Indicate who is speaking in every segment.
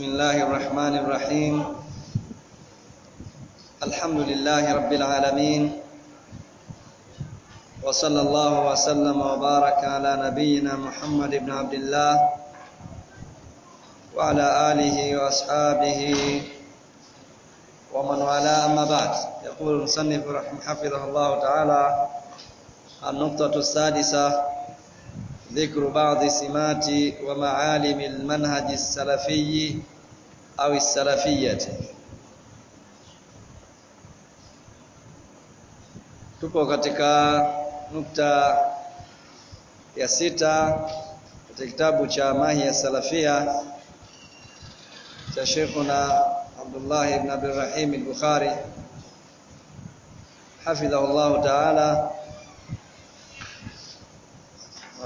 Speaker 1: بسم الله الرحمن الرحيم. الحمد لله رب العالمين. وصلى الله وسلم وبارك على نبينا محمد بن عبد الله وعلى آله وأصحابه ومن والاه. أما بعد يقول المصنف حفظه الله تعالى النقطة السادسة ذكر بعض سمات ومعالم المنهج السلفي أو السلفية tupo katika nukta ya sita katika kitabu cha mahi ya salafia cha Sheikhuna Abdullah ibn Abdul Rahim al-Bukhari hafidhahu Allah ta'ala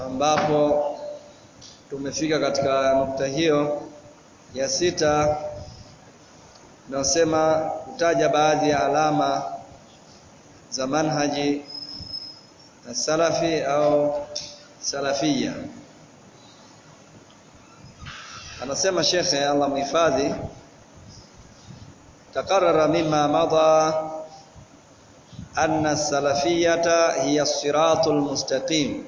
Speaker 1: ambapo tumefika katika nukta hiyo ya sita inayosema kutaja baadhi ya alama za manhaji salafi au salafia anasema shekhe Allah mhifadhi takarara mima madha anna as-salafiyata hiya as-siratul mustaqim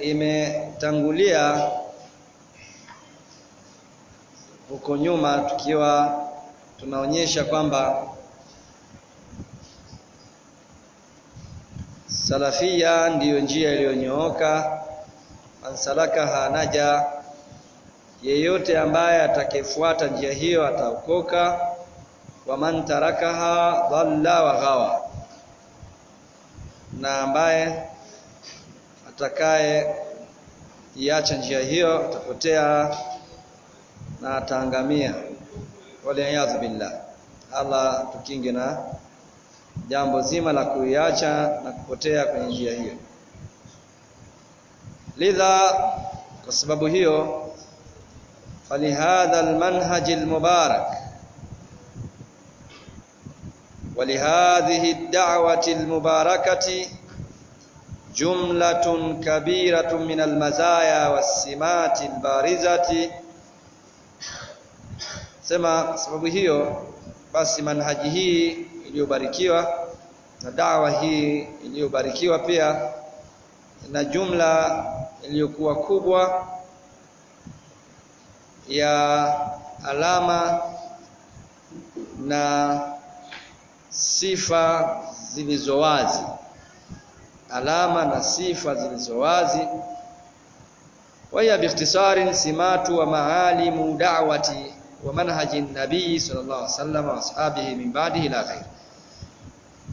Speaker 1: imetangulia huko nyuma tukiwa tunaonyesha kwamba salafia ndiyo njia iliyonyooka. Mansalakaha naja yeyote ambaye atakayefuata njia hiyo ataokoka. Wa man tarakaha dhalla wa na ambaye Atakaye iacha njia hiyo atapotea na ataangamia, waliyadhu billah. Allah tukinge na jambo zima la kuiacha na kupotea kwenye njia hiyo. Lidha, kwa sababu hiyo, falihadha almanhaji almubarak walihadhihi alda'wati almubarakati jumlatun kabiratun min almazaya wassimati albarizati. Sema sababu hiyo basi, manhaji hii iliyobarikiwa na dawa hii iliyobarikiwa pia na jumla iliyokuwa kubwa ya alama na sifa zilizowazi alama na sifa zilizo wazi simatu wa maalimu da'wati wa manhaji nabii sallallahu alaihi wasallam wa ashabihi min ba'dihi ila khair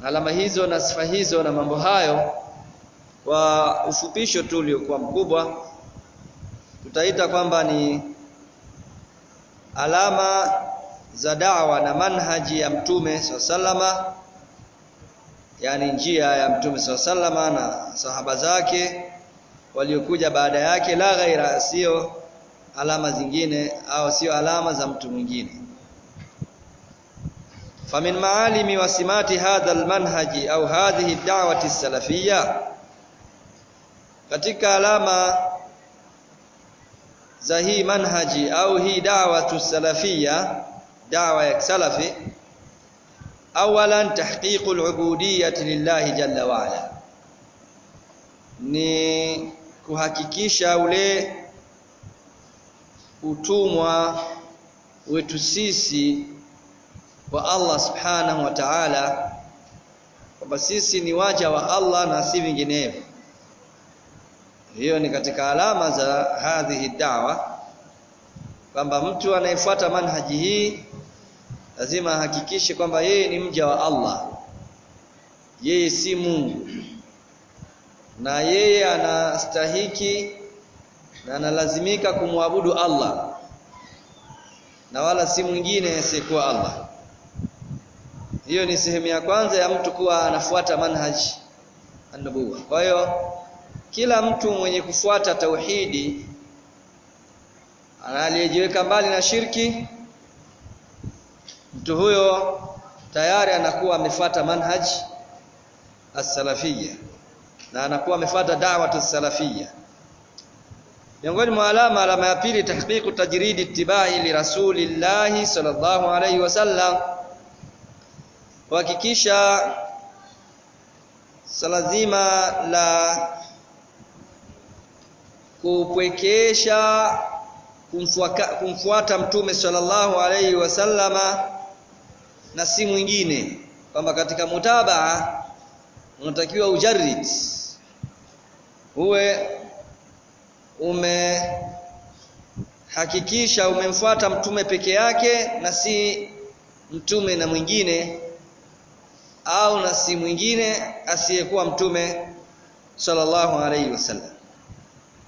Speaker 1: alama hizo na sifa hizo na mambo hayo kwa ufupisho tu uliokuwa mkubwa tutaita kwamba ni alama za dawa na manhaji ya mtume sallama yani njia ya mtume sallama na sahaba zake waliokuja baada yake la ghaira sio alama zingine au sio alama za mtu mwingine. Famin maalimi wa simati hadha almanhaji au hadhihi da'wati salafiyya katika alama za hii manhaji au hii da'watu salafiyya da'wa ya salafi awalan tahqiqu al-ubudiyyati lillahi jalla wa ala ni kuhakikisha ule utumwa wetu sisi wa Allah subhanahu wa ta'ala kwamba sisi ni waja wa Allah na si vinginevyo. Hiyo ni katika alama za hadhihi da'wa kwamba mtu anayefuata manhaji hii lazima ahakikishe kwamba yeye ni mja wa Allah. Yeye si Mungu. Na yeye anastahiki na analazimika kumwabudu Allah. Na wala si mwingine asiyekuwa Allah. Hiyo ni sehemu ya kwanza ya mtu kuwa anafuata manhaji an-nubuwa kwa hiyo kila mtu mwenye kufuata tauhidi aliyejiweka mbali na shirki mtu huyo tayari anakuwa amefuata manhaj as-salafia na anakuwa amefuata da'wat as-salafia miongoni mwa alama alama ya pili tahqiqu tajridi ittibai li rasulillahi sallallahu alayhi wasallam kuhakikisha salazima la kupwekesha kumfuata mtume sallallahu alayhi wasallama na si mwingine kwamba katika mutabaa unatakiwa ujarid uwe umehakikisha umemfuata mtume peke yake na si mtume na mwingine au na si mwingine asiyekuwa mtume sallallahu alaihi wasallam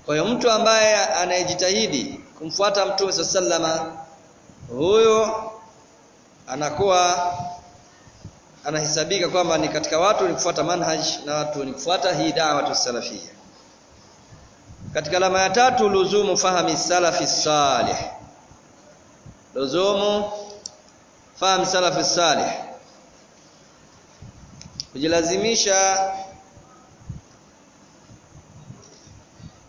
Speaker 1: kwa hiyo mtu ambaye anayejitahidi kumfuata mtume sallallahu alaihi wasallam huyo anakuwa anahesabika kwamba ni katika watu wenye kufuata manhaj na watu wenye kufuata hii da'watu salafia katika alama ya tatu luzumu fahami salafi salih. Luzumu fahami salafi salih. Kujilazimisha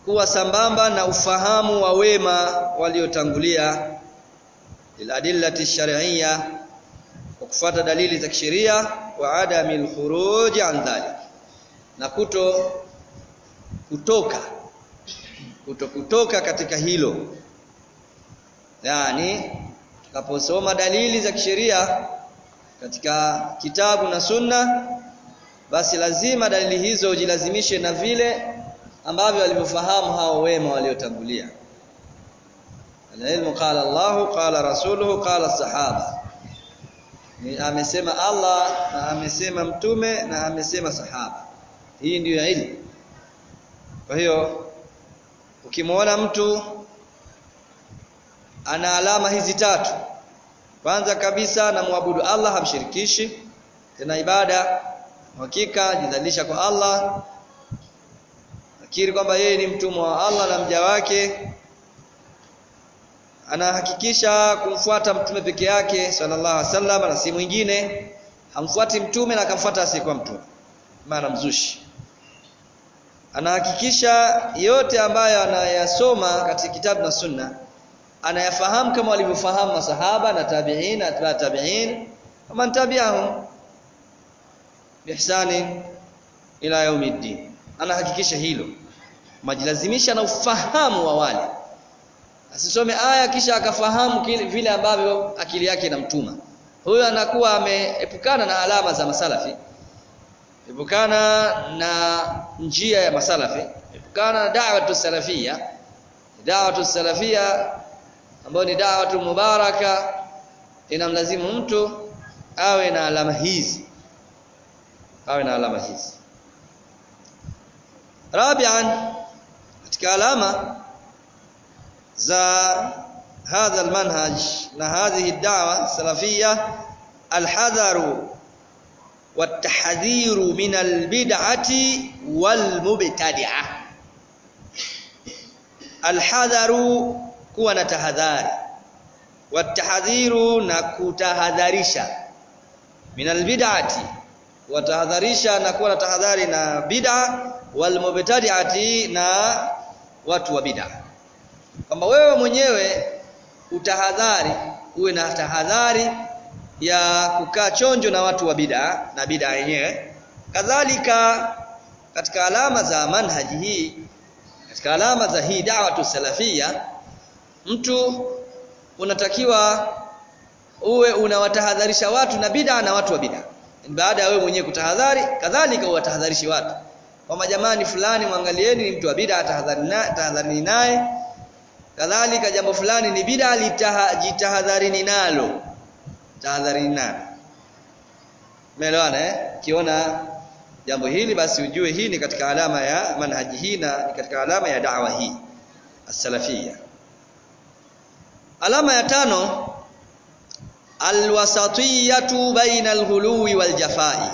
Speaker 1: kuwa sambamba na ufahamu wa wema waliotangulia liladillati shar'iyya kwa kufuata dalili za kisheria wa adami alkhuruj an dhalik na kuto kutoka kuto kutoka katika hilo. Yani tukaposoma dalili za kisheria katika kitabu na sunna basi lazima dalili hizo ujilazimishe na vile ambavyo walivyofahamu hao wema waliotangulia. Alilmu qala Allahu qala rasuluhu qala sahaba amesema Allah na amesema mtume na amesema sahaba. Hii ndio ilmu. Kwa hiyo ukimwona mtu ana alama hizi tatu kwanza kabisa namwabudu Allah hamshirikishi. Tena ibada hakika jidhalisha kwa Allah. Akiri kwamba yeye ni mtumwa wa Allah na mja wake anahakikisha kumfuata mtume peke yake sallallahu alaihi wasallam na si mwingine hamfuati mtume na akamfuata asiyekuwa mtume. Maana mzushi. Anahakikisha yote ambayo anayasoma katika kitabu na sunna anayafahamu kama walivyofahamu masahaba na tabi'in na atba tabi'in man tabi'ahum bihsani ila yaumiddin anahakikisha hilo. Majilazimisha na ufahamu wa wale asisome aya kisha akafahamu vile ambavyo akili yake inamtuma. Huyo anakuwa ameepukana na alama za masalafi. Epukana na njia ya masalafi. Epukana na da'watu salafia da'watu salafia ambayo ni da'watu mubaraka inamlazimu mtu awe na alama hizi. Awe na alama hizi. Rabian katika alama za hadha almanhaj na hadhihi dawa salafia alhadharu watahdhiru min albid'ati walmubtadi'a. Alhadharu kuwa na tahadhari watahdhiru na kutahadharisha. Min albid'ati watahadharisha na kuwa na tahadhari na bid'a walmubtadi'ati na watu wa bid'a kwamba wewe mwenyewe utahadhari uwe na tahadhari ya kukaa chonjo na watu wa bid'a na bid'a yenyewe. Kadhalika katika alama za manhaji hii katika alama za hii da'watu salafia mtu unatakiwa uwe unawatahadharisha watu na bid'a na watu wa bid'a. Baada ya wewe mwenyewe kutahadhari kadhalika uwatahadharishi watu. Kwamba jamani fulani mwangalieni ni mtu wa bid'a tahadharini naye kadhalika jambo fulani ni bid'a jitahadharini nalo. Tahadharini nalo. Umeelewana eh? Kiona jambo hili basi ujue hii ni katika alama ya manhaji hii na ni katika alama ya da'wa hii as-salafia alama ya tano alwasatiyatu baina alghuluwi waljafai.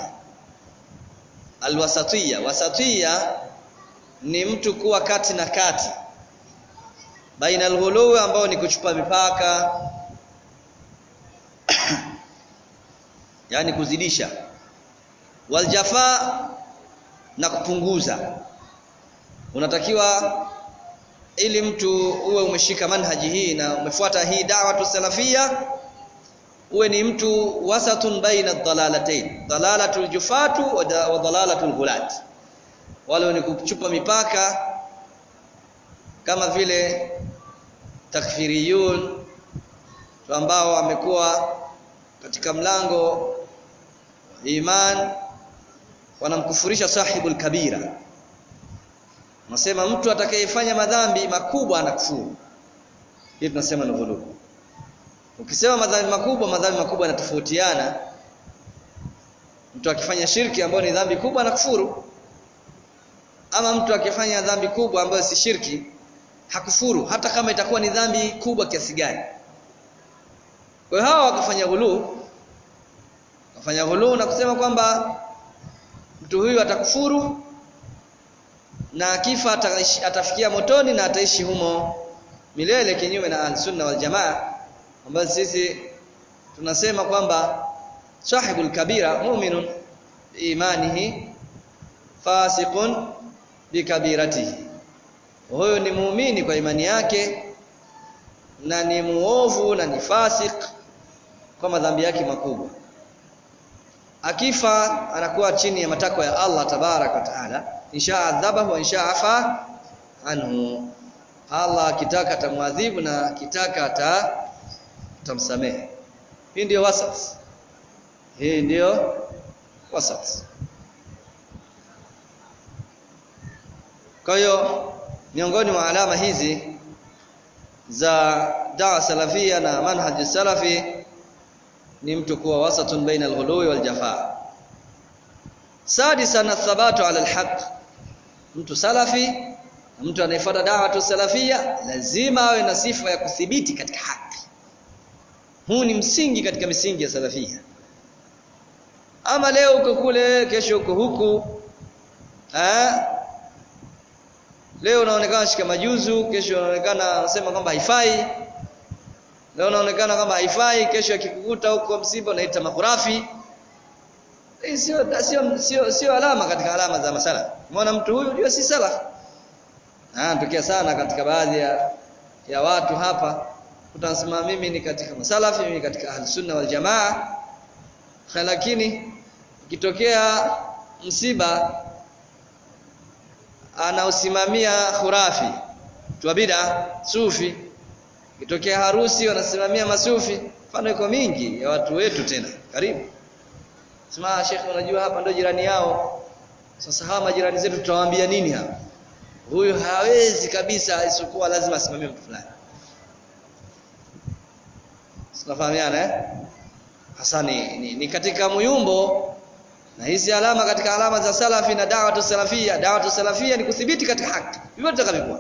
Speaker 1: Alwasatiyya. Wasatiyya ni mtu kuwa kati na kati baina alghulu ambao ni kuchupa mipaka. Yani kuzidisha. Waljafa na kupunguza. Unatakiwa ili mtu uwe umeshika manhaji hii na umefuata hii da'watu salafia uwe ni mtu wasatun baina dhalalatayn dhalalatul jufatu wa dhalalatul ghulat. Wale ni kuchupa mipaka kama vile takfiriyun ambao wamekuwa katika mlango iman wanamkufurisha sahibul kabira. Nasema mtu atakayefanya madhambi makubwa anakufuru. Hii tunasema ni ghulub ukisema madhambi makubwa madhambi makubwa yanatofautiana. Mtu akifanya shirki ambayo ni dhambi kubwa anakufuru. Ama mtu akifanya dhambi kubwa ambayo si shirki hakufuru hata kama itakuwa ni dhambi kubwa kiasi gani. Kwa hiyo hawa wakafanya ghulu wakafanya ghulu na kusema kwamba mtu huyu atakufuru na akifa atafikia motoni na ataishi humo milele kinyume na al-sunna wal jamaa ambayo sisi tunasema kwamba sahibul kabira mu'minun imanihi fasiqun bikabiratihi huyo ni muumini kwa imani yake na ni muovu na ni fasik kwa madhambi yake makubwa. Akifa anakuwa chini ya matakwa ya Allah tabarak wa taala. Insha adhabahu wa insha afa anhu. Allah akitaka atamwadhibu na akitaka ata tamsamehe hii ndio wasat. Hii ndio wasat. Kwa hiyo miongoni mwa alama hizi za daa salafia na manhaj salafi ni mtu kuwa wasatun baina al-ghuluwi wal jafaa sadisan athabatu ala al-haq. Mtu salafi mtu anayefuata dawa salafia lazima awe na sifa ya kuthibiti katika haki. Huu ni msingi katika misingi ya salafia. Ama leo uko kule kesho uko huku eh leo unaonekana shika majuzu kesho unaonekana unasema kwamba haifai. Leo unaonekana kwamba haifai kesho akikukuta huko msiba unaita makhurafi sio sio sio alama katika alama za masala. Umeona mtu huyu ndio si salaf ah tokea sana katika baadhi ya ya watu hapa. Utasema mimi ni katika masalafi mimi katika ahlusunna wal jamaa lakini ikitokea msiba anaosimamia khurafi. Tu bid'a sufi. Kitokea harusi wanasimamia masufi. Mfano iko mingi ya watu wetu tena karibu. Sema shekhi unajua hapa ndio jirani yao. Sasa hawa majirani zetu tutawaambia nini hapa? Huyu hawezi kabisa isipokuwa lazima asimamie mtu fulani. Tunafahamiana eh? Hasa ni, ni, ni katika muyumbo na hizi alama katika alama za salafi na da'watu salafia da'watu salafia ni kudhibiti katika haki. Hivyo tutakavyokuwa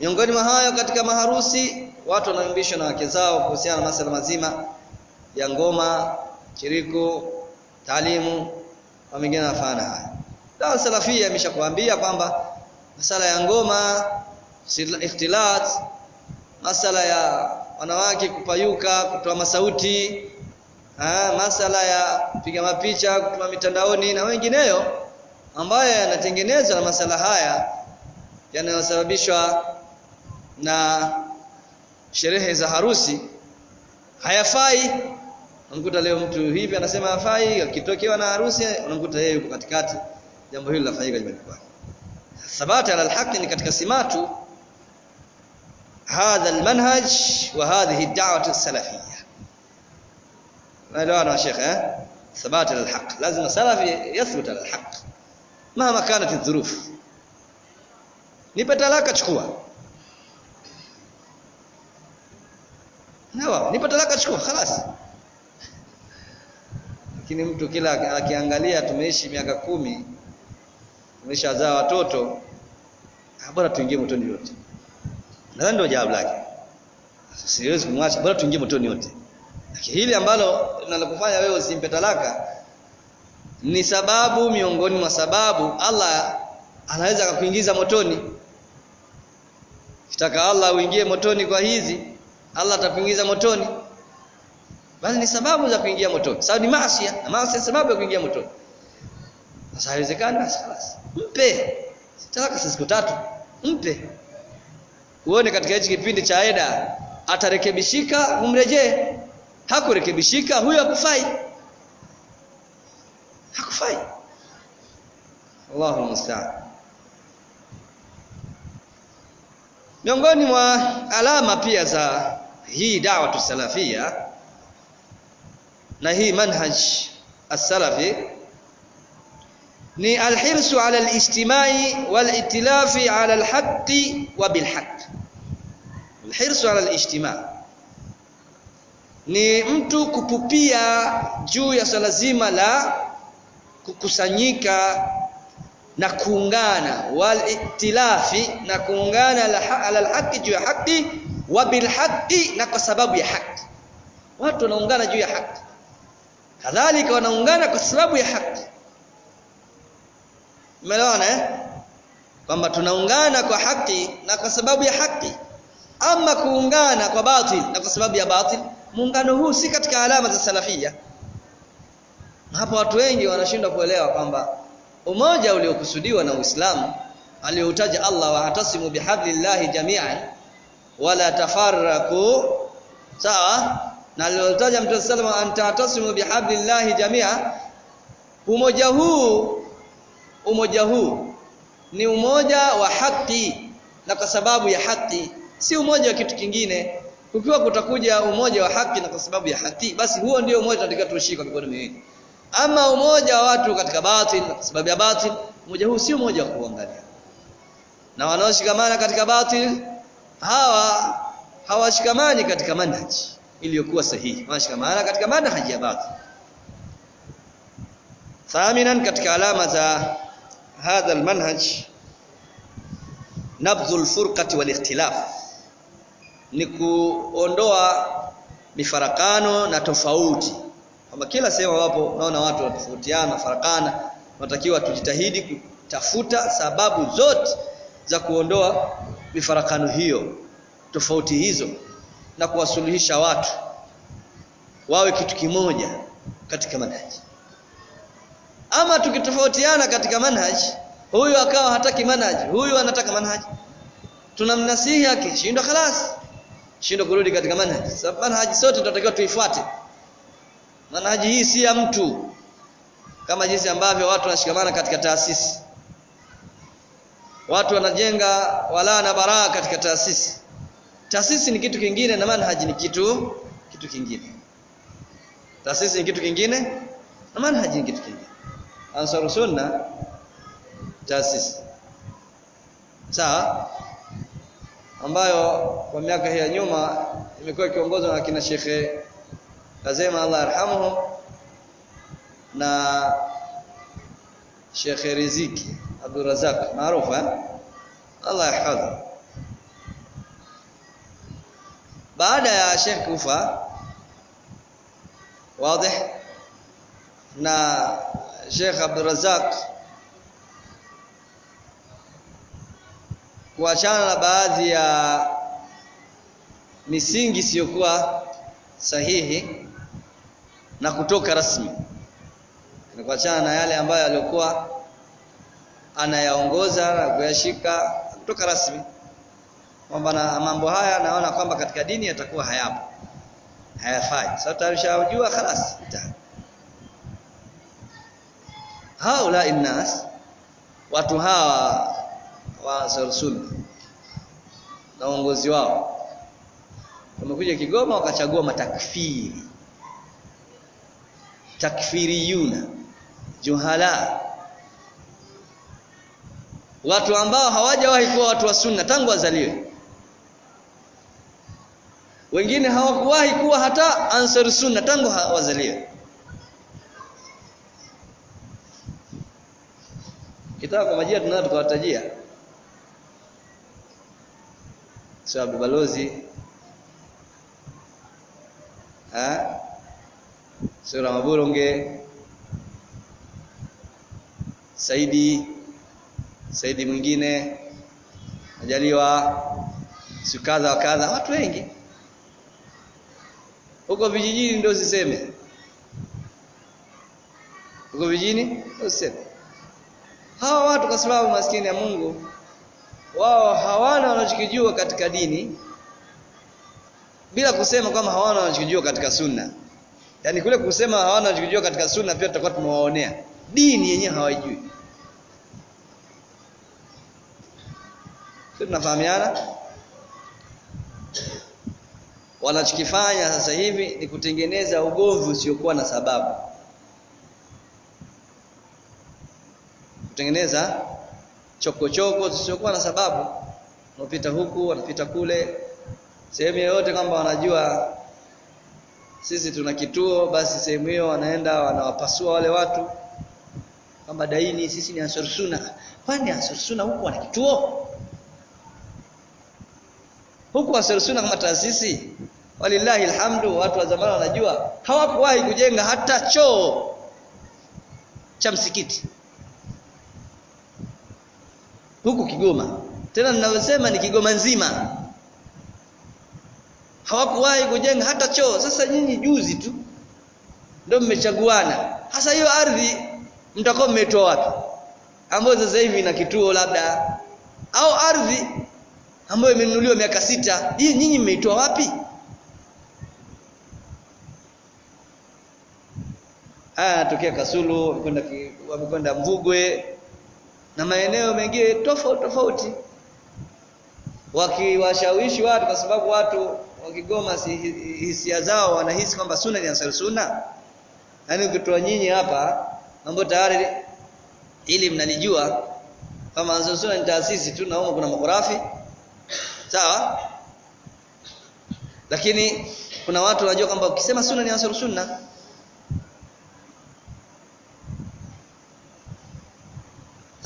Speaker 1: miongoni mwa hayo katika maharusi watu wanaoimbishwa na wake zao kuhusiana na masuala mazima ya ngoma chiriku taalimu na mengine yanafana haya dawa salafia imeshakuambia kwamba masala ya ngoma ikhtilat masala ya wanawake kupayuka kutoa masauti ha, masala ya piga mapicha kutuma mitandaoni na wengineyo ambayo yanatengenezwa na masala haya yanayosababishwa na sherehe za harusi. Hayafai. Unamkuta leo mtu hivi anasema hafai akitokewa na harusi unamkuta yeye yuko katikati. Jambo hilo lafanyika nyumbani kwake. Thabata ala alhaq ni katika simatu hadha almanhaj wa hadhihi ad-da'wah as-salafiyyah naelewana ya shekhe eh thabata ala alhaq lazima salafi yathbut ala alhaq mahama kanat adh-dhuruf nipe talaka chukua Nawa, nipe talaka chukua خلاص lakini mtu kila akiangalia tumeishi miaka kumi tumeshazaa watoto bora tuingie motoni yote nadhani ndio jawabu lake siwezi kumwacha bora tuingie motoni yote lakini hili ambalo linalokufanya wewe usimpe talaka ni sababu miongoni mwa sababu Allah anaweza akakuingiza motoni kitaka Allah uingie motoni kwa hizi Allah atakuingiza motoni bali ni sababu za kuingia motoni sababu ni maasi na maasi sababu ya kuingia motoni sasa haiwezekani basi خلاص mpe talaka siku tatu mpe uone katika hichi kipindi cha eda atarekebishika umrejee Hakurekebishika huyo hakufai hakufai Allahu musta'an miongoni mwa alama pia za hii da'wa tusalafia na hii manhaj as-salafi ni alhirsu ala alijtimai walitilafi ala alhaqqi wa bilhaqq alhirsu ala alijtima ni mtu kupupia juu ya swala zima la kukusanyika na kuungana wal itilafi na kuungana ala alhaqi juu ya haki wa bilhaqi na kwa sababu ya haki watu wanaungana juu ya haki kadhalika wanaungana kwa sababu ya haki umeelewana eh? Kwamba tunaungana kwa haki na kwa sababu ya haki ama kuungana kwa batil na kwa sababu ya batil muungano huu si katika alama za salafia. Hapo watu wengi wanashindwa kuelewa kwamba umoja uliokusudiwa na Uislamu alioutaja Allah wa atasimu bihablillahi jami'an wala tafarraku sawa? Na aliotaja Mtume sallallahu alayhi wasallam antatasimu bihablillahi jami'a umoja huu umoja huu ni umoja wa haki. Na kwa sababu ya haki si umoja wa kitu kingine kukiwa kutakuja umoja wa haki na kwa sababu ya haki basi huo ndio umoja tunatakiwa tushike kwa mikono miwili. Ama umoja wa watu katika batil na kwa sababu ya batil umoja huu si umoja wa kuangalia. Na wanaoshikamana katika batil hawa hawashikamani katika manhaji iliyokuwa sahihi. Wanashikamana katika manhaji ya batil. Thaminan katika alama za hadha almanhaj nabdhu alfurqati walikhtilaf ni kuondoa mifarakano na tofauti. Kwamba kila sehemu ambapo naona watu wanatofautiana farakana tunatakiwa tujitahidi kutafuta sababu zote za kuondoa mifarakano hiyo tofauti hizo na kuwasuluhisha watu wawe kitu kimoja katika manhaji ama tukitofautiana katika manhaji huyu akawa hataki manhaji huyu anataka manhaji tunamnasihi akishindwa khalas shindwa kurudi katika manhaji. Sababu manhaji sote tunatakiwa tuifuate. Manhaji hii si ya mtu. Kama jinsi ambavyo watu wanashikamana katika taasisi. Watu wanajenga wala na baraa katika taasisi. Taasisi ni kitu kingine na manhaji ni kitu kitu kingine. Taasisi ni kitu kingine na manhaji ni kitu kingine. Ansaru sunna taasisi. Sawa ambayo kwa miaka hii ya nyuma imekuwa ikiongozwa na kina Shekhe Kazema Allah arhamuhu na Shekhe Riziki Abdul Razak maarufu eh Allah yahfadhu baada ya Sheikh kufa wazi na Sheikh Abdul Razak kuachana na baadhi ya misingi isiyokuwa sahihi na kutoka rasmi na kuachana na yale ambayo alikuwa anayaongoza na kuyashika kutoka rasmi kwamba na mambo haya naona kwamba katika dini yatakuwa hayapo hayafai. Sasa so, tarishajua khalas haula innas watu hawa wa sunna na uongozi wao. Wamekuja Kigoma wakachagua matakfiri. Takfiriyuna juhala. Watu ambao hawajawahi kuwa watu wa sunna tangu wazaliwe. Wengine hawakuwahi kuwa hata ansar sunna tangu wazaliwe. Kitaka kwa majina tunao tukawatajia sio Abdul Balozi eh sura Maburonge Saidi Saidi mwingine ajaliwa sikaza wa kadha watu wengi. Huko vijijini ndio siseme huko vijijini ndio ziseme hawa watu kwa sababu maskini ya Mungu wao hawana wanachokijua katika dini bila kusema kwamba hawana wanachokijua katika sunna. Yaani kule kusema hawana wanachokijua katika sunna pia tutakuwa tumewaonea. Dini yenyewe hawajui sisi tunafahamiana. Wanachokifanya sasa hivi ni kutengeneza ugomvi usiokuwa na sababu. Kutengeneza chokochoko zisizokuwa na sababu. Wanapita huku wanapita kule. Sehemu yoyote kwamba wanajua sisi tuna kituo basi sehemu hiyo wanaenda wanawapasua wale watu. Kwamba daini sisi ni ansursuna. Kwani ansursuna huku wana kituo? Huku ansursuna kama taasisi walillahi alhamdu watu wa zamani wanajua hawakuwahi kujenga hata choo cha msikiti huku Kigoma. Tena ninalosema ni Kigoma nzima. Hawakuwahi kujenga hata choo. Sasa nyinyi juzi tu ndio mmechaguana. Hasa hiyo ardhi mtakuwa mmetoa wapi? Ambayo sasa hivi ina kituo labda au ardhi ambayo imenunuliwa miaka sita. Hii nyinyi mmeitoa wapi? Haya tokea Kasulu wamekwenda Mvugwe na maeneo mengine tofauti tofauti. Wakiwashawishi watu kwa sababu watu wakigoma si hisia zao wanahisi kwamba sunna ni ansar sunna. Yaani ukitoa nyinyi hapa mambo tayari ili mnalijua kama ansar sunna ni taasisi tu na kuna makorafi. Sawa? Lakini kuna watu wanajua kwamba ukisema sunna ni ansar sunna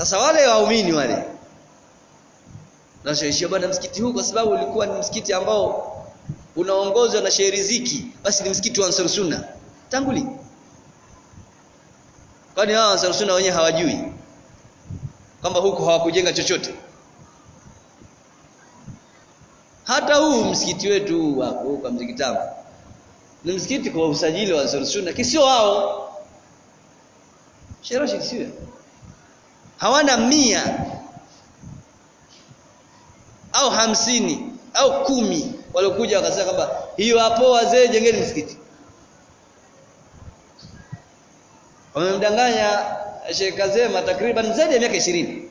Speaker 1: sasa wale waumini wale nashaishia bwana msikiti huu kwa sababu ulikuwa ni msikiti ambao unaongozwa na Sheikh Riziki basi ni msikiti wa Ansar Sunna. Tanguli. Kwani hawa Ansar Sunna wenyewe hawajui kwamba huko hawakujenga chochote? Hata huu msikiti wetu huu wako kwa mzikitama ni msikiti kwa usajili wa Ansar Sunna kisio wao. Sheikh Rashid sio hawana mia au hamsini au kumi waliokuja wakasema kwamba hiyo hapo wazee jengeni msikiti. Wamemdanganya Sheikh Kazema takriban zaidi ya miaka 20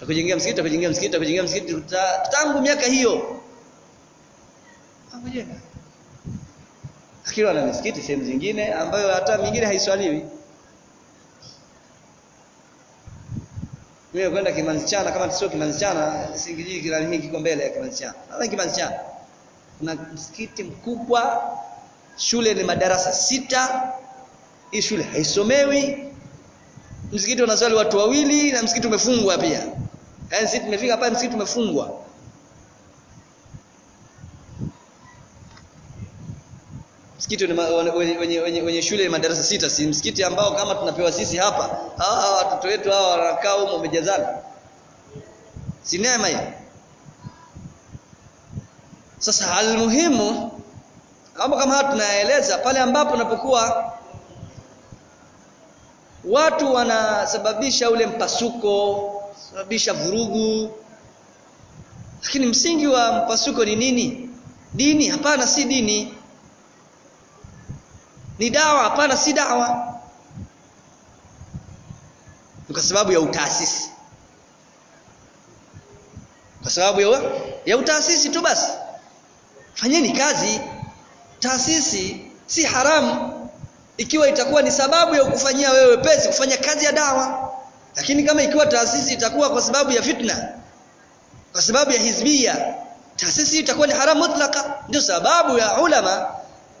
Speaker 1: takujengea msikiti takujengea msikiti takujengea msikiti tangu miaka hiyo. Hakujenga. Lakini wana misikiti sehemu zingine ambayo hata mingine haiswaliwi mimi kwenda Kimanzichana kama sio Kimanzichana Singiji kila hiki kiko mbele ya Kimanzichana. Nadhani Kimanzichana. Kuna msikiti mkubwa shule ni madarasa sita. Hii shule haisomewi. Msikiti unaswali watu wawili na msikiti umefungwa pia. Yaani sisi tumefika pale msikiti umefungwa msikiti wenye, wenye, wenye shule madarasa sita. Si msikiti ambao kama tunapewa sisi hapa hawa watoto wetu hawa wanakaa humo wamejazana si neema hiyo sasa almuhimu mambo kama haya tunayaeleza pale ambapo unapokuwa watu wanasababisha ule mpasuko sababisha vurugu. Lakini msingi wa mpasuko ni nini? Dini? Hapana si dini ni dawa? Hapana si dawa. Kwa sababu ya utaasisi. Kwa sababu ya, ya utaasisi tu basi. Fanyeni kazi. Taasisi si haramu. Ikiwa itakuwa ni sababu ya kukufanyia wewe pesi kufanya kazi ya dawa. Lakini kama ikiwa taasisi itakuwa kwa sababu ya fitna kwa sababu ya hizbia taasisi itakuwa ni haramu mutlaka. Ndio sababu ya ulama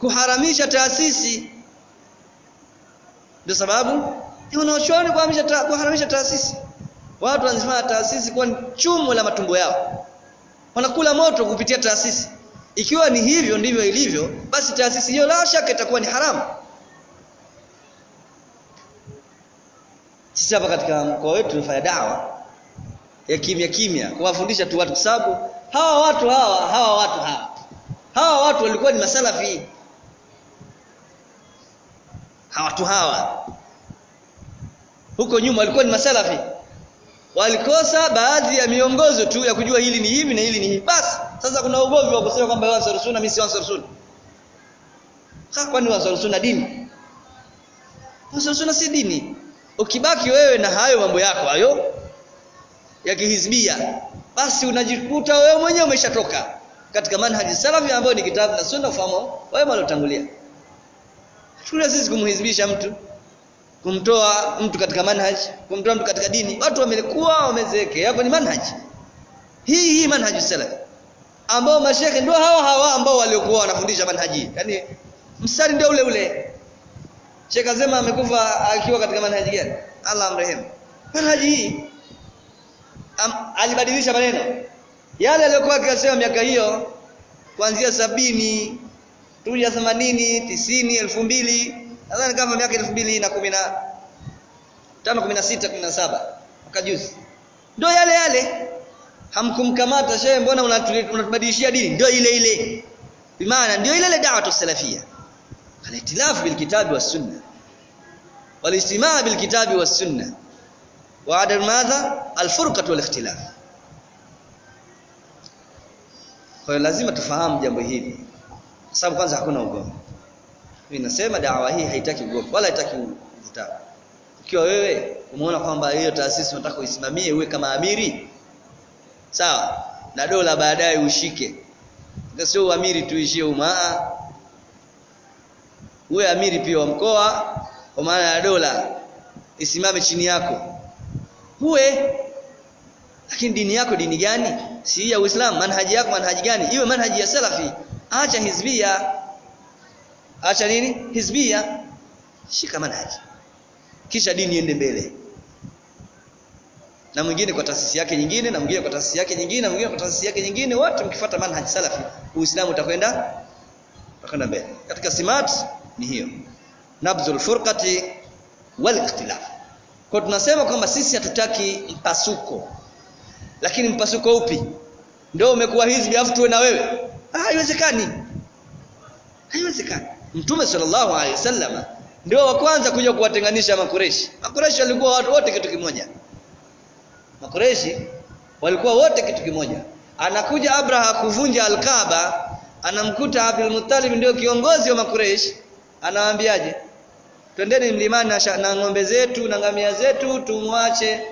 Speaker 1: kuharamisha taasisi. Ndio sababu wanaochuoni kuharamisha ta, kuharamisha taasisi. Watu wanazifanya taasisi kuwa chumo la matumbo yao. Wanakula moto kupitia taasisi. Ikiwa ni hivyo ndivyo ilivyo basi taasisi hiyo la shaka itakuwa ni haramu. Sisi hapa katika mkoa wetu tunafanya dawa ya kimya kimya kuwafundisha tu watu kwa sababu hawa watu hawa hawa watu hawa hawa watu walikuwa ni masalafi watu hawa. Huko nyuma walikuwa ni masalafi. Walikosa baadhi ya miongozo tu ya kujua hili ni hivi na hili ni hivi. Basi sasa kuna ugomvi wa kusema kwamba wewe ansar sunna mimi si ansar sunna kwani ansar sunna dini? Ansar sunna si dini. Ukibaki wewe na hayo mambo yako hayo ya kihizbia basi unajikuta wewe mwenyewe umeshatoka katika manhaji salafi ambayo ni kitabu na sunna ufahamu wewe waliotangulia Shule sisi kumhizibisha mtu kumtoa mtu katika manhaji kumtoa mtu katika dini watu wamekuwa wamezeekea ni manhaji hii hii manhaji salaf, ambao mashekhe ndio hawa hawa ambao waliokuwa wanafundisha manhaji yani mstari ndio ule ule. Sheikh Azema amekufa akiwa katika manhaji gani? Allah amrehemu. Manhaji hii Am, alibadilisha maneno. Yale aliyokuwa akisema miaka hiyo kuanzia sabini tuja themanini tisini elfu mbili. Nadhani kama miaka elfu mbili na kumi na tano kumi na sita kumi na saba. Mwaka juzi. Ndio yale yale. Hamkumkamata shehe mbona unatubadilishia dini? Ndio ile ile. Bimaana ndio ile ile da'watu salafia. Al-ihtilaf bil kitabi was sunna wal istimaa bil kitabi was sunna wa adam madha? Al furqatu wal ikhtilaf kwa lazima tufahamu jambo hili sababu kwanza hakuna ugomvi. Mimi nasema dawa hii haitaki ugomvi wala haitaki mvutano ukiwa wewe umeona kwamba hiyo taasisi unataka uisimamie uwe kama amiri sawa? Na dola baadaye ushike. Sio uamiri tuishie umaa. Uwe amiri pia wa mkoa kwa maana ya dola isimame chini yako. Uwe. Lakini dini yako dini gani? Si ya Uislamu. Manhaji yako manhaji gani? Iwe manhaji ya salafi acha hizbia. Acha nini? Hizbia. Shika manhaji kisha dini iende mbele. Na mwingine kwa taasisi yake nyingine na mwingine kwa taasisi yake nyingine na mwingine kwa taasisi yake nyingine wote mkifuata manhaj salafi uislamu utakwenda utakwenda mbele. Katika simat ni hiyo. Nabzul furqati wal ikhtilaf. Kwa tunasema kwamba sisi hatutaki mpasuko. Lakini mpasuko upi? Ndio umekuwa hizbi afu tuwe na wewe haiwezekani. Haiwezekani. Mtume sallallahu alaihi wasallam ndio wa kwanza kuja kuwatenganisha makureshi makureshi walikuwa watu wote kitu kimoja. Makureshi walikuwa wote kitu kimoja. Anakuja abraha kuvunja alkaaba anamkuta abdul muttalib ndio kiongozi wa makureshi anawaambiaje? Twendeni mlimani na ng'ombe zetu na ngamia zetu tumwache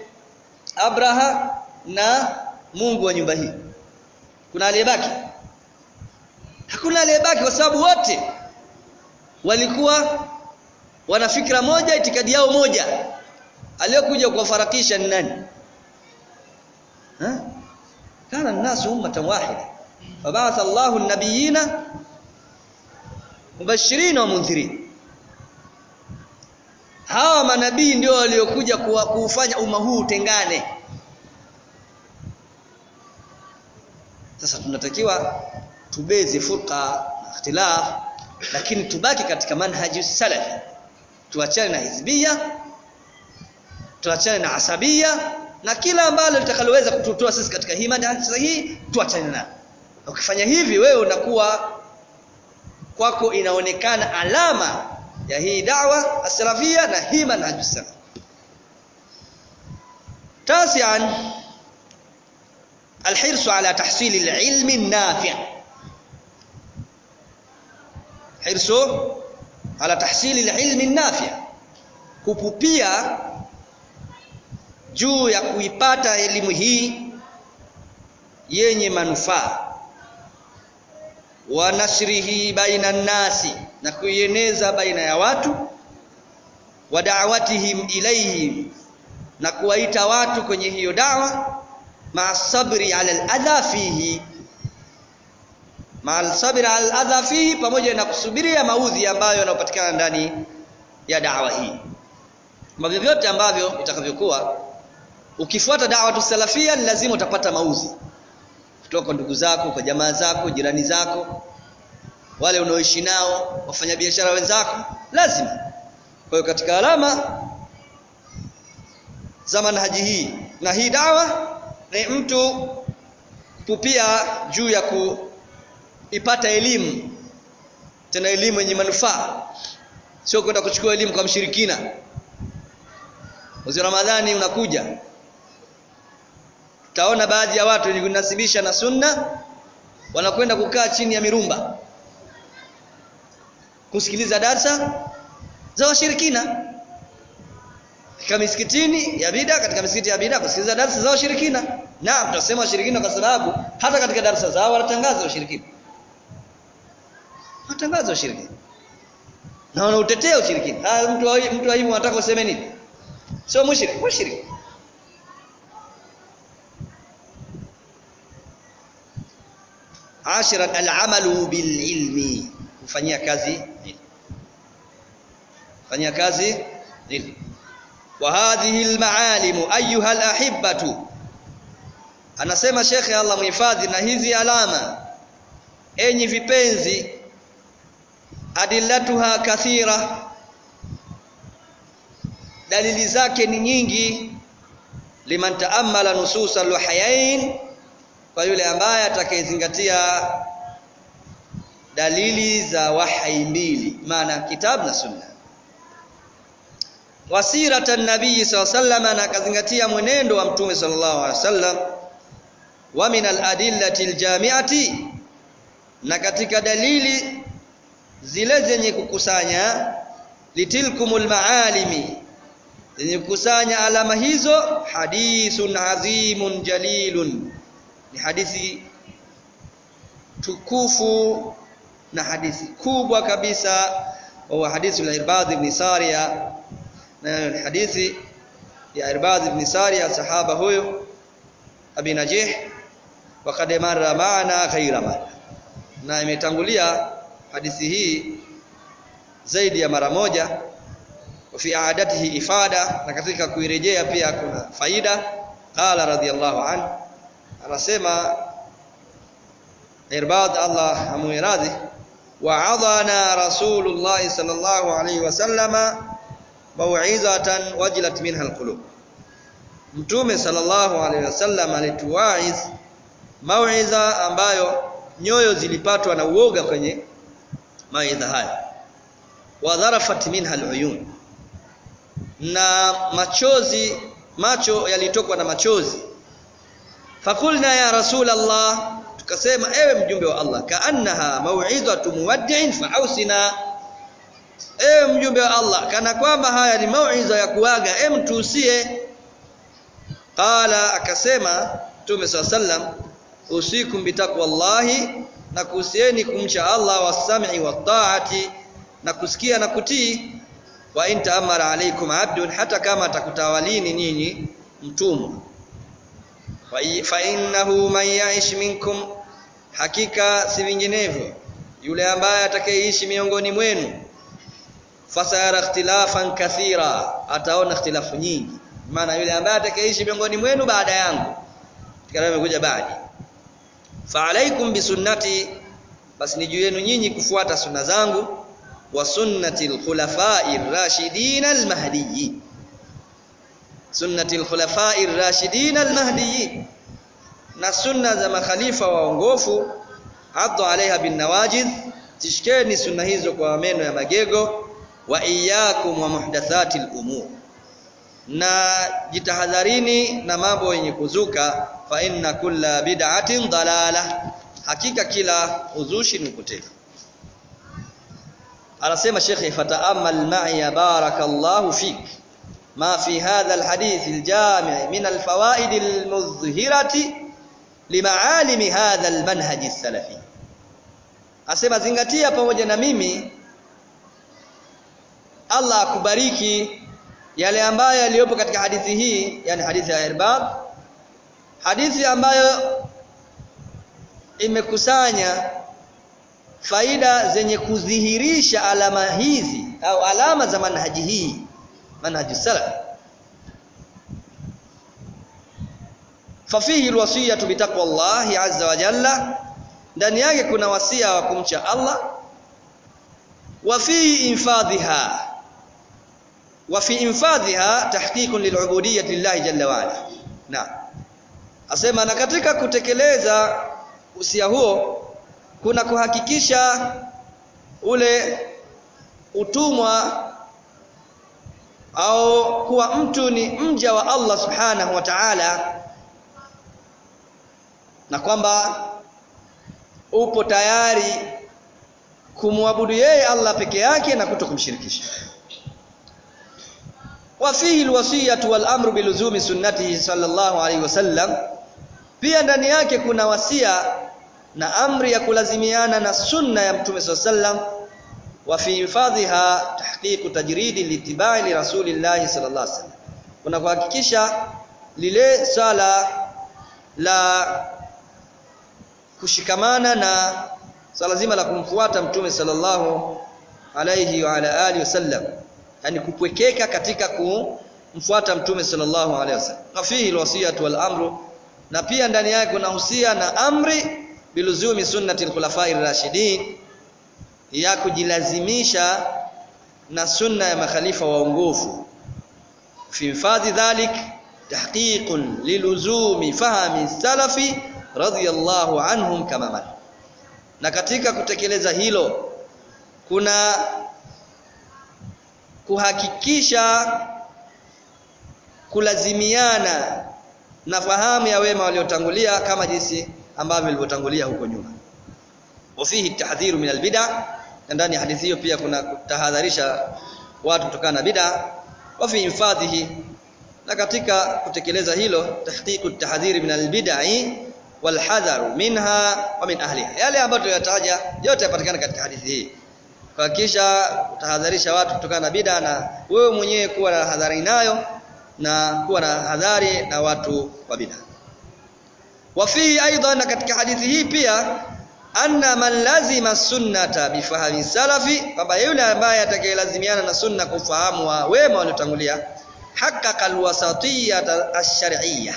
Speaker 1: abraha na mungu wa nyumba hii. Kuna aliyebaki hakuna aliyebaki kwa sababu wote walikuwa wana fikra moja itikadi yao moja. Aliyokuja kuwafarakisha ni nani? Ha? Kana nasu ummatan wahida. Fabaatha Allahu an-nabiyina mubashirin wa mundhirin hawa manabii ndio waliokuja kuufanya umma huu utengane. Sasa tunatakiwa tubeze furqa ikhtilaf lakini tubaki katika manhaji salafi tuachane na hizbia tuachane na asabia na kila ambalo litakaloweza kututoa sisi katika hii manhaji sahihi tuachane nalo ukifanya hivi wewe unakuwa kwako inaonekana alama ya hii da'wa as-salafia na hii manhaj salaf tasian الحرص على تحصيل العلم النافع hirsu ala tahsili alilmi nafi kupupia juu ya kuipata elimu hii yenye manufaa. Wa nashrihi baina nasi na kuieneza baina ya watu. Wa da'watihim ilayhim na kuwaita watu kwenye hiyo dawa. Ma sabri ala aladha fihi ma sabira ala al-adha fihi pamoja na kusubiria maudhi ambayo yanapatikana ndani ya dawa hii. Ambavyo vyote ambavyo itakavyokuwa ukifuata dawa tu salafia lazima utapata maudhi. Kutoka kwa ndugu zako kwa jamaa zako jirani zako wale unaoishi nao wafanyabiashara wenzako lazima. Kwa hiyo katika alama za manhaji hii na hii dawa ni mtu kupia juu ya kuipata elimu tena elimu yenye manufaa sio kwenda kuchukua elimu kwa mshirikina. Mwezi Ramadhani unakuja taona baadhi ya watu wenye kunasibisha na sunna wanakwenda kukaa chini ya mirumba kusikiliza darsa za washirikina katika misikitini ya bida katika misikiti ya bida kusikiliza darsa za washirikina. Naam tunasema washirikina kwa sababu hata katika darsa zao wanatangaza washirikina wanatangaza shirki na wanautetea ushirikina ah mtu wa mtu aibu anataka useme nini? Sio mushiriki, mushiriki. ashiran al'amalu bil ilmi kufanyia kazi kufanyia kazi ilmu wa hadhihi al almaalimu ayuha alahibatu anasema shekhe Allah muhifadhi na hizi alama. Enyi vipenzi adillatuha kathira. Dalili zake ni nyingi. Liman taammala nususa luhayain kwa yule ambaye atakayezingatia dalili za wahyi mbili maana kitabu na sunna. Wasirata nabii saw sallam, na akazingatia mwenendo wa mtume sallallahu alaihi wasallam wa min aladillati aljami'ati na katika dalili zile zenye kukusanya litilkumul maalimi zenye kukusanya alama hizo hadithun azimun jalilun. Ni hadithi tukufu na hadithi kubwa kabisa wa hadithi la Irbad ibn Sariya. Na hadithi ya Irbad ibn Sariya sahaba huyo Abi Najih waqad marra maana ghaira na imetangulia hadithi hii zaidi ya mara moja fi aadatihi ifada na katika kuirejea pia kuna faida. Qala radhiyallahu an anasema Irbad Allah amuiradhi wa'adhana Rasulullah sallallahu alayhi wasallama mau'izatan wajilat minha alqulub. Mtume sallallahu alayhi wasallam alituwaiz mau'iza ambayo nyoyo zilipatwa na uoga kwenye maidha haya. Wa dharafat minha aluyun. Na machozi macho yalitokwa na machozi. Fakulna ya rasul Allah tukasema ewe mjumbe wa Allah kaannaha mau'izatu muwaddi'in fa'ausina ewe mjumbe wa Allah kana kwamba haya ni mau'iza ya kuaga em tuusie. Qala akasema Mtume sallam usikum bitaqwallahi na kuhusieni kumcha Allah wasam'i wa ta'ati. Na kusikia na kutii. Wa in amara alaykum 'abdun hata kama atakutawalini nyinyi mtumwa. Fa innahu man ya'ish minkum hakika si vinginevyo yule ambaye atakayeishi miongoni mwenu. Fasayara ikhtilafan kathira ataona ikhtilafu nyingi. Maana yule ambaye atakayeishi miongoni mwenu baada yangu. Kama imekuja fa alaikum bisunnati basi ni juu yenu nyinyi kufuata sunna zangu. Wa sunnati al-khulafa'i ar-rashidin al mahdiyyi sunnati al-khulafa'i ar-rashidin al mahdiyyi na sunna za makhalifa waongofu addu alaiha bin nawajid tishkeni sunna hizo kwa meno ya magego. Wa iyyakum wa muhdathati al-umur na jitahadharini na mambo yenye kuzuka fa inna kulla bid'atin dalala hakika kila uzushi ni upotevu anasema shekhe, fataamal ma'i barakallahu fik. Ma fi hadha alhadith aljami' min alfawaid almuzhirati limaalim hadha almanhaj alsalafi asema zingatia pamoja na mimi. Allah akubariki yale ambayo yaliyopo katika hadithi hii yani hadithi ya Irbad hadithi ambayo imekusanya faida zenye kudhihirisha alama hizi au alama za manhaji hii manhaji salaf. Fafihi alwasiyatu bitaqwallahi azza wa jalla. Ndani yake kuna wasia wa kumcha Allah. Wa infadhiha. Wa fi infadhiha tahqiqun lil'ubudiyyati lillahi jalla wa ala. Na asema na katika kutekeleza usia huo kuna kuhakikisha ule utumwa au kuwa mtu ni mja wa Allah subhanahu wa ta'ala na kwamba upo tayari kumwabudu yeye Allah peke yake na kutokumshirikisha wa fihi alwasiyatu wal amru biluzumi sunnatihi sallallahu alayhi wasallam pia ndani yake kuna wasia na amri ya kulazimiana na sunna ya mtume sallam wa fi hifadhiha tahqiqu tajridi litibai li rasulillahi sallallahu alaihi wasallam. Kuna kuhakikisha lile swala la kushikamana na swala zima la kumfuata mtume sallallahu alaihi wa ala alihi wasallam yani kupwekeka katika kumfuata mtume sallallahu alaihi wasallam. Na fihi alwasiyatu wal amru na pia ndani yake kuna husia na amri biluzumi sunnati alkhulafai rashidin ya kujilazimisha na sunna ya makhalifa waongofu fi mfadhi dhalik tahqiqun liluzumi fahmi salafi radiyallahu anhum kama man. Na katika kutekeleza hilo kuna kuhakikisha kulazimiana na fahamu ya wema waliotangulia kama jinsi ambavyo ilivyotangulia huko nyuma. Wafihi tahdhiru min albid'a ndani ya hadithi hiyo pia kuna kutahadharisha watu kutokana na bid'a. Wa fi infadhihi na katika kutekeleza hilo tahqiqu tahdhiri min albid'i wal hadharu minha wa min ahliha. Yale ambayo tuliyataja yote yapatikana katika hadithi hii. Kuhakikisha kutahadharisha watu kutokana na bid'a na wewe mwenyewe kuwa na hadhari nayo na kuwa na hadhari na watu wa bid'a. Wafihi aidan katika hadithi hii pia anna man lazima sunnata bifahami salafi kwamba yule ambaye atakayelazimiana na sunna kwa ufahamu wa wema waliotangulia hakaka alwasatiyya ash-shar'iyya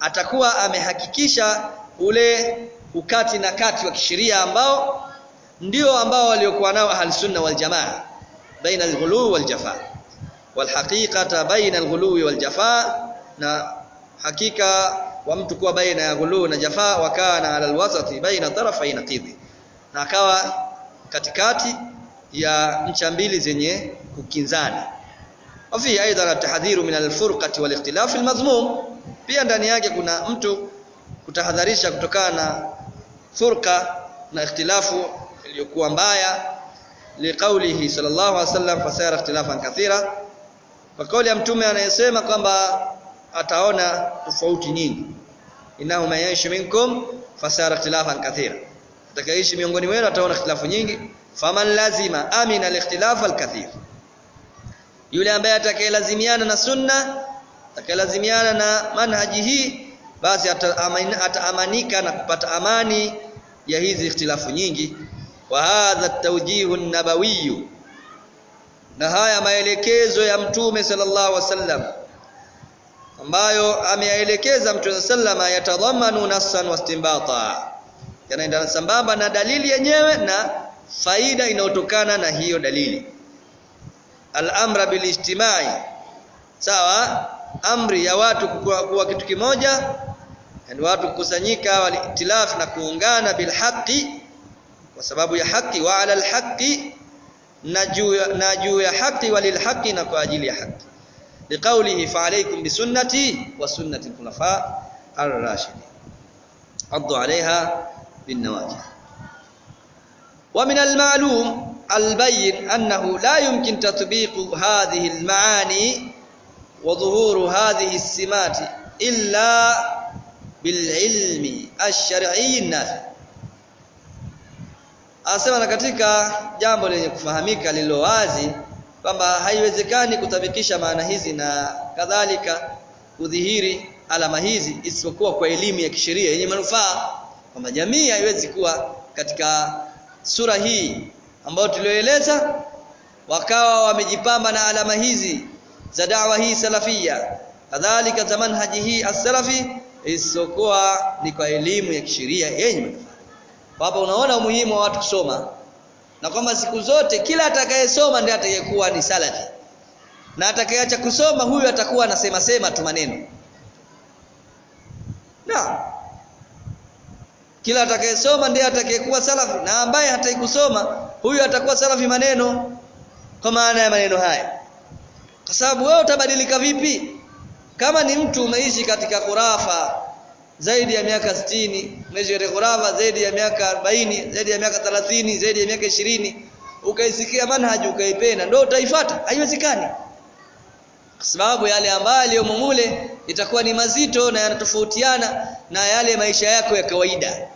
Speaker 1: atakuwa amehakikisha ule ukati na kati wa kisheria ambao ndio ambao waliokuwa nao ahli sunna wal jamaa baina al-ghulu wal jafa wal haqiqata baina alghuluwi waljafa wal jafa na hakika wa mtu kuwa baina ya ghulu na jafa wa kana ala alwasati baina tarafai naqidi na akawa katikati ya ncha mbili zenye kukinzana. Wafi aidha atahadhiru min alfurqati waliktilafi almadhmum pia ndani yake kuna mtu kutahadharisha kutokana na furqa na ikhtilafu iliyokuwa mbaya liqaulihi sallallahu alaihi wasallam fasara ikhtilafan kathira kwa kauli ya mtume anayesema kwamba ataona tofauti nyingi. Innahu man minkum fasara ikhtilafan kathira. Atakayeishi miongoni mwenu ataona ikhtilafu nyingi. Faman lazima amina alikhtilaf alkathir. Yule ambaye atakayelazimiana na sunna atakayelazimiana na manhaji hii basi ataamanika na kupata amani ya hizi ikhtilafu nyingi. Wa hadha at-tawjihu an-nabawi na haya maelekezo ya mtume sallallahu alaihi wasallam ambayo ameyaelekeza mtume sallama yatadhamanu nassan wastimbata yanaendana sambamba na dalili yenyewe na faida inayotokana na hiyo dalili. Al-amra bil istimai sawa? Amri ya watu kuwa, kuwa kitu kimoja yani watu kukusanyika walitilaf na kuungana bil haqi kwa sababu ya haki wa ala al haqi na juu ya haki walil haqi na kwa ajili ya haki liqaulihi fa alaykum bisunnati wa sunnati al-khulafa ar-rashidin addu alaiha bin nawajih ومن المعلوم البين أنه لا يمكن تطبيق هذه المعاني وظهور هذه السمات إلا بالعلم النافع Anasema na katika jambo lenye kufahamika lililo wazi kwamba haiwezekani kutabikisha maana hizi na kadhalika kudhihiri alama hizi isipokuwa kwa elimu ya kisheria yenye manufaa. Kwamba jamii haiwezi kuwa katika sura hii ambayo tulioeleza wakawa wamejipamba na alama hizi za dawa hii salafia. Kadhalika za manhaji hii as-salafi isipokuwa ni kwa elimu ya kisheria yenye manufaa hapa unaona umuhimu wa watu kusoma. Na kwamba siku zote kila atakayesoma ndiye atakayekuwa ni salafi na atakayeacha kusoma huyu atakuwa anasema sema tu maneno. Na kila atakayesoma ndiye atakayekuwa salafi. Na ambaye hataikusoma huyu atakuwa salafi maneno. Kwa maana ya maneno haya. Kwa sababu wewe utabadilika vipi? Kama ni mtu umeishi katika khurafa zaidi ya miaka 60 umeishi katika khurafa zaidi ya miaka 40 zaidi ya miaka 30 zaidi ya miaka 20 ukaisikia manhaji ukaipenda ndio utaifuata haiwezekani. Kwa sababu yale ambayo yaliyomo mule itakuwa ni mazito na yanatofautiana na yale maisha yako ya kawaida.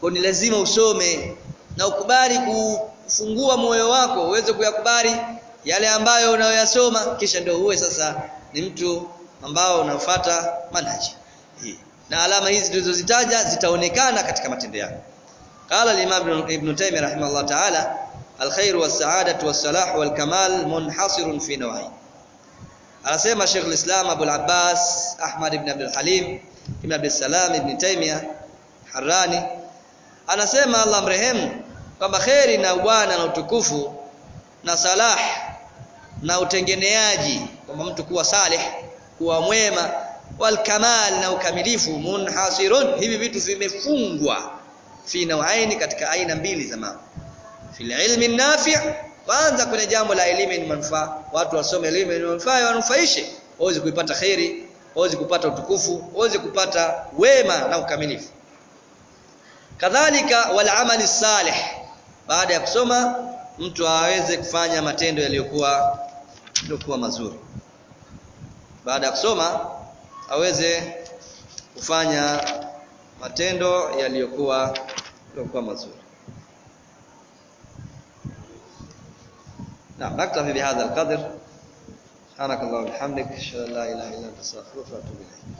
Speaker 1: Kwa ni lazima usome na ukubali kufungua moyo wako uweze kuyakubali yale ambayo unayoyasoma kisha ndio uwe sasa ni mtu ambao unafuata manhaji hii na alama hizi tulizozitaja zitaonekana katika matendo yako qala al-imam ibn taymiyyah rahimahullah ta'ala al-khair was-sa'adatu was-salah wal-kamal munhasirun fi nawai anasema Sheikh al-Islam Abu al-Abbas Ahmad ibn Abdul Halim ibn Abdul Salam ibn Taymiyyah Harrani anasema Allah mrehemu kwamba kheri na ubwana na utukufu na salah na utengeneaji kwamba mtu kuwa saleh kuwa mwema wal kamal na ukamilifu munhasirun. Hivi vitu vimefungwa fi nawaini katika aina mbili za mambo. Fil ilmi nafi' kwanza kwenye jambo la elimu ni manufaa. Watu wasome elimu ni manufaa wanufaishe. Waweze kuipata khairi waweze kupata utukufu waweze kupata wema na ukamilifu. Kadhalika wal amali salih baada ya kusoma mtu aweze kufanya matendo yaliyokuwa yaliyokuwa mazuri. Baada ya kusoma aweze kufanya matendo yaliyokuwa yaliyokuwa mazuri نعم نكتفي بهذا القدر سبحانك اللهم وبحمدك اشهد ان لا اله الا انت استغفرك واتوب اليك